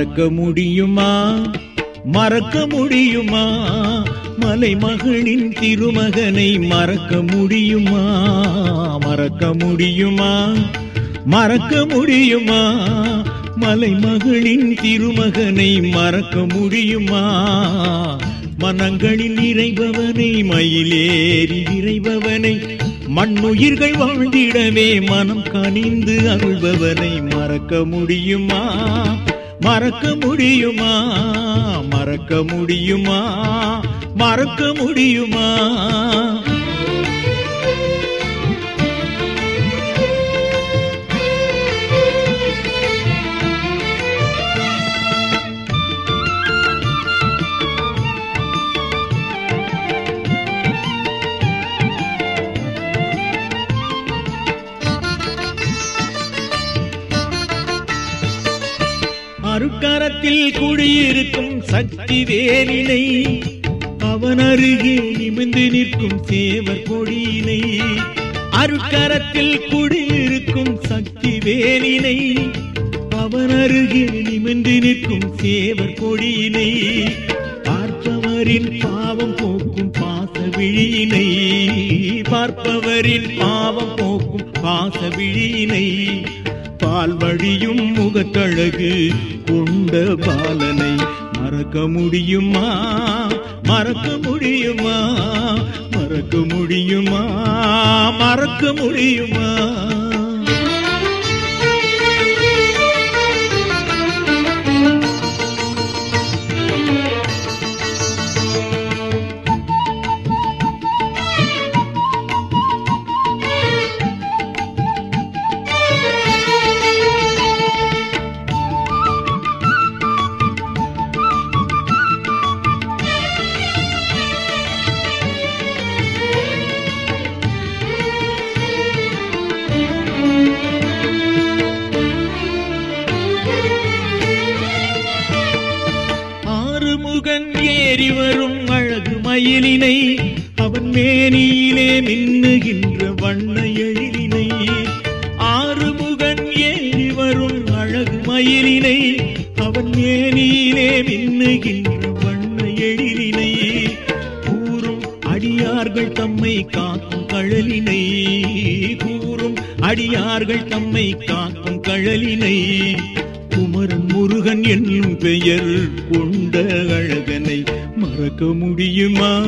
மறக்க முடியுமா? மறக்க முடியுமா? மலைமகளின் திருமகனை மறக்க முடியுமா? மறக்க முடியுமா? மறக்க முடியுமா? மலைமகளின் திருமகனை மறக்க முடியுமா? மனங்களில் இறைபவனை மயிலேறி இறைபவனை மண்ணுயிர்கள் வாழ்ந்திடவே மனம் கனிந்து அருள்பவனை மறக்க முடியுமா? மறக்க முடியுமா? மறக்க முடியுமா? மறக்க முடியுமா? அருக்கரத்தில் குடியிருக்கும் சக்தி வேலினை அவன் அருகே நிமிந்து நிற்கும் சேவர் கொடியினை அருக்கரத்தில் குடியிருக்கும் சக்தி வேலினை அவன் அருகே நிமிந்து நிற்கும் சேவர் கொடியினை பார்ப்பவரின் பாவம் போக்கும் பாச விழியினை பார்ப்பவரின் பாவம் போக்கும் பாச விழியினை பால் வழியும் முகத்தழகு கொண்ட பாலனை மறக்க முடியுமா? மறக்க முடியுமா? மறக்க முடியுமா? மறக்க முடியுமா? ஆறுமுகன் ஏறி வரும் அழகு மயிலினை அவன் மேனியிலே மின்னுகின்ற வண்ண எழிலினை. ஆறுமுகன் ஏறி வரும் அழகு மயிலினை அவன் மேனியிலே மின்னுகின்ற வண்ண எழிலினை. கூறும் அடியார்கள் தம்மை காக்கும் கழலினை கூறும் அடியார்கள் தம்மை காக்கும் கழலினை. முருகன் என்னும் பெயர் கொண்ட அழகனை மறக்க முடியுமா?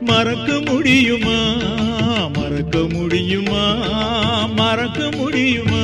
மறக்க முடியுமா? மறக்க முடியுமா? மறக்க முடியுமா?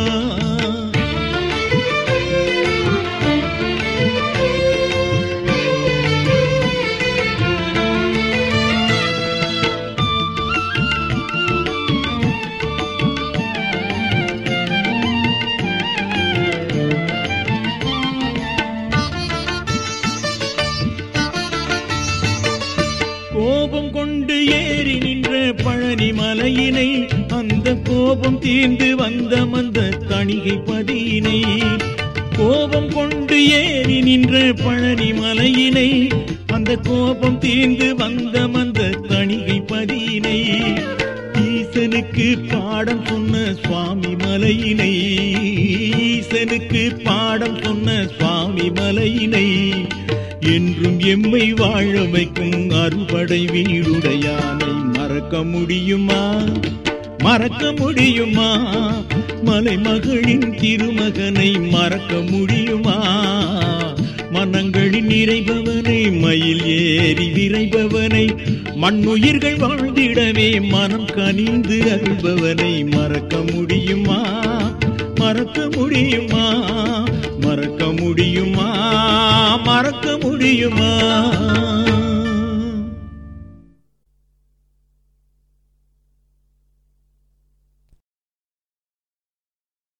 கொண்டு ஏறி நின்ற பழனி மலையினை அந்த கோபம் தீர்ந்து வந்த மந்த தணிகை பதியினை. கோபம் கொண்டு ஏறி நின்ற பழனி மலையினை அந்த கோபம் தீர்ந்து வந்த மந்த தணிகை பதியினை. ஈசனுக்கு பாடம் சொன்ன சுவாமி மலையினை ஈசனுக்கு பாடம் சொன்ன சுவாமி மலையினை. என்றும் எம்மை வாழ வைக்கும் அறுபடை வீடுடையானை மறக்க முடியுமா? மறக்க முடியுமா? மலைமகளின் திருமகனை மறக்க முடியுமா? மனங்களின் நிறைபவனை மயில் ஏறி விரைபவனை மண்ணுயிர்கள் வாழ்ந்திடவே மனம் கனிந்து அருள்பவனை மறக்க முடியுமா? மறக்க முடியுமா? மறக்க முடியுமா? மறக்க முடியுமா?